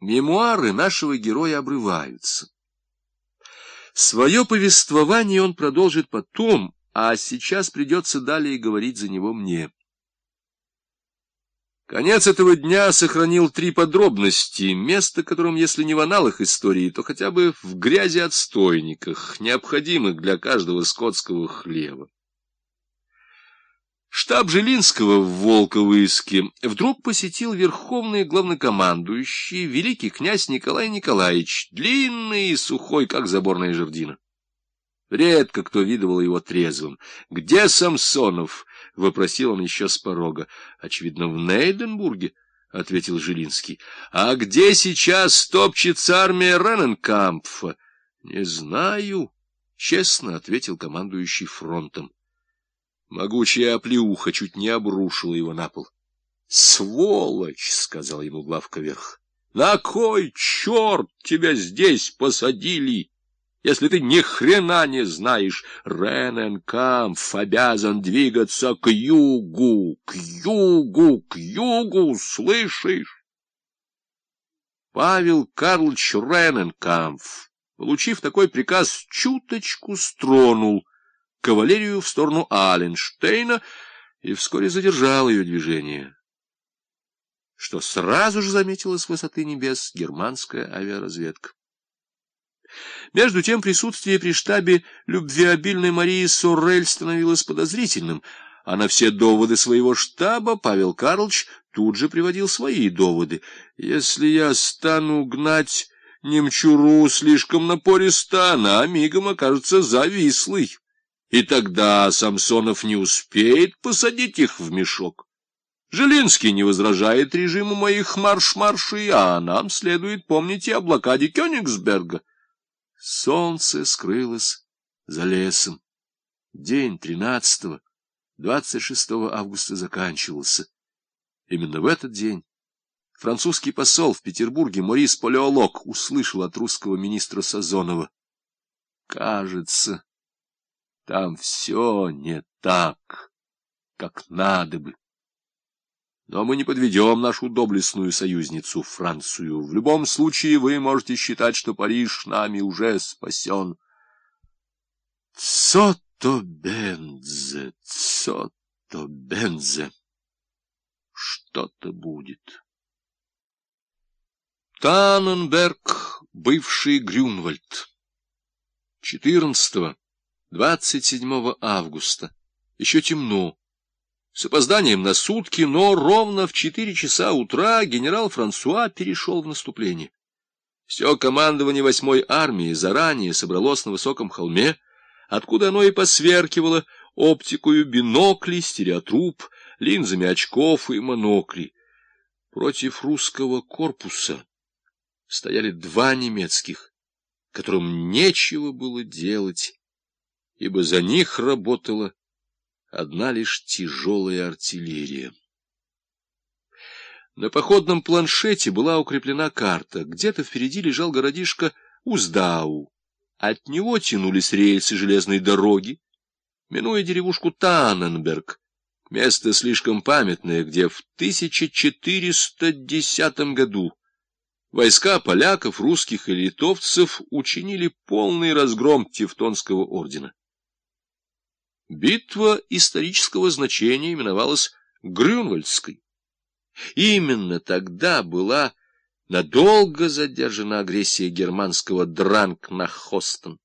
Мемуары нашего героя обрываются. Свое повествование он продолжит потом, а сейчас придется далее говорить за него мне. Конец этого дня сохранил три подробности, место которым, если не в аналах истории, то хотя бы в грязи-отстойниках, необходимых для каждого скотского хлеба. Штаб Жилинского в Волковыске вдруг посетил верховный главнокомандующий великий князь Николай Николаевич, длинный и сухой, как заборная жердина. Редко кто видывал его трезвым. «Где Самсонов?» — вопросил он еще с порога. «Очевидно, в Нейденбурге», — ответил Жилинский. «А где сейчас топчется армия Рененкампфа?» «Не знаю», — честно ответил командующий фронтом. Могучая оплеуха чуть не обрушила его на пол. — Сволочь! — сказал ему главка верх. — На кой черт тебя здесь посадили? Если ты ни хрена не знаешь, Рененкамф обязан двигаться к югу, к югу, к югу, слышишь? Павел Карлович Рененкамф, получив такой приказ, чуточку стронул — кавалерию в сторону Аленштейна и вскоре задержал ее движение, что сразу же заметила с высоты небес германская авиаразведка. Между тем присутствие при штабе любвеобильной Марии Соррель становилось подозрительным, а на все доводы своего штаба Павел Карлович тут же приводил свои доводы. «Если я стану гнать немчуру слишком напористо, она мигом окажется завислой» и тогда Самсонов не успеет посадить их в мешок. Желинский не возражает режиму моих марш-маршей, а нам следует помнить и о блокаде Кёнигсберга. Солнце скрылось за лесом. День 13-го, 26 августа заканчивался. Именно в этот день французский посол в Петербурге Морис Палеолог услышал от русского министра Сазонова. Кажется, там все не так, как надо бы. Но мы не подведем нашу доблестную союзницу Францию. В любом случае вы можете считать, что Париж нами уже спасен. Цото бензе, цото бензе. Что-то будет. Танненберг, бывший Грюнвальд. 14 27 августа. Еще темно. С опозданием на сутки, но ровно в четыре часа утра генерал Франсуа перешел в наступление. Все командование восьмой армии заранее собралось на высоком холме, откуда оно и посверкивало оптикою бинокли, стереотруб, линзами очков и монокли. Против русского корпуса стояли два немецких, которым нечего было делать ибо за них работала одна лишь тяжелая артиллерия. На походном планшете была укреплена карта. Где-то впереди лежал городишко Уздау. От него тянулись рельсы железной дороги, минуя деревушку Танненберг, место слишком памятное, где в 1410 году войска поляков, русских и литовцев учинили полный разгром Тевтонского ордена. Битва исторического значения именовалась Грюнвальдской. Именно тогда была надолго задержана агрессия германского Дранг на Хостен.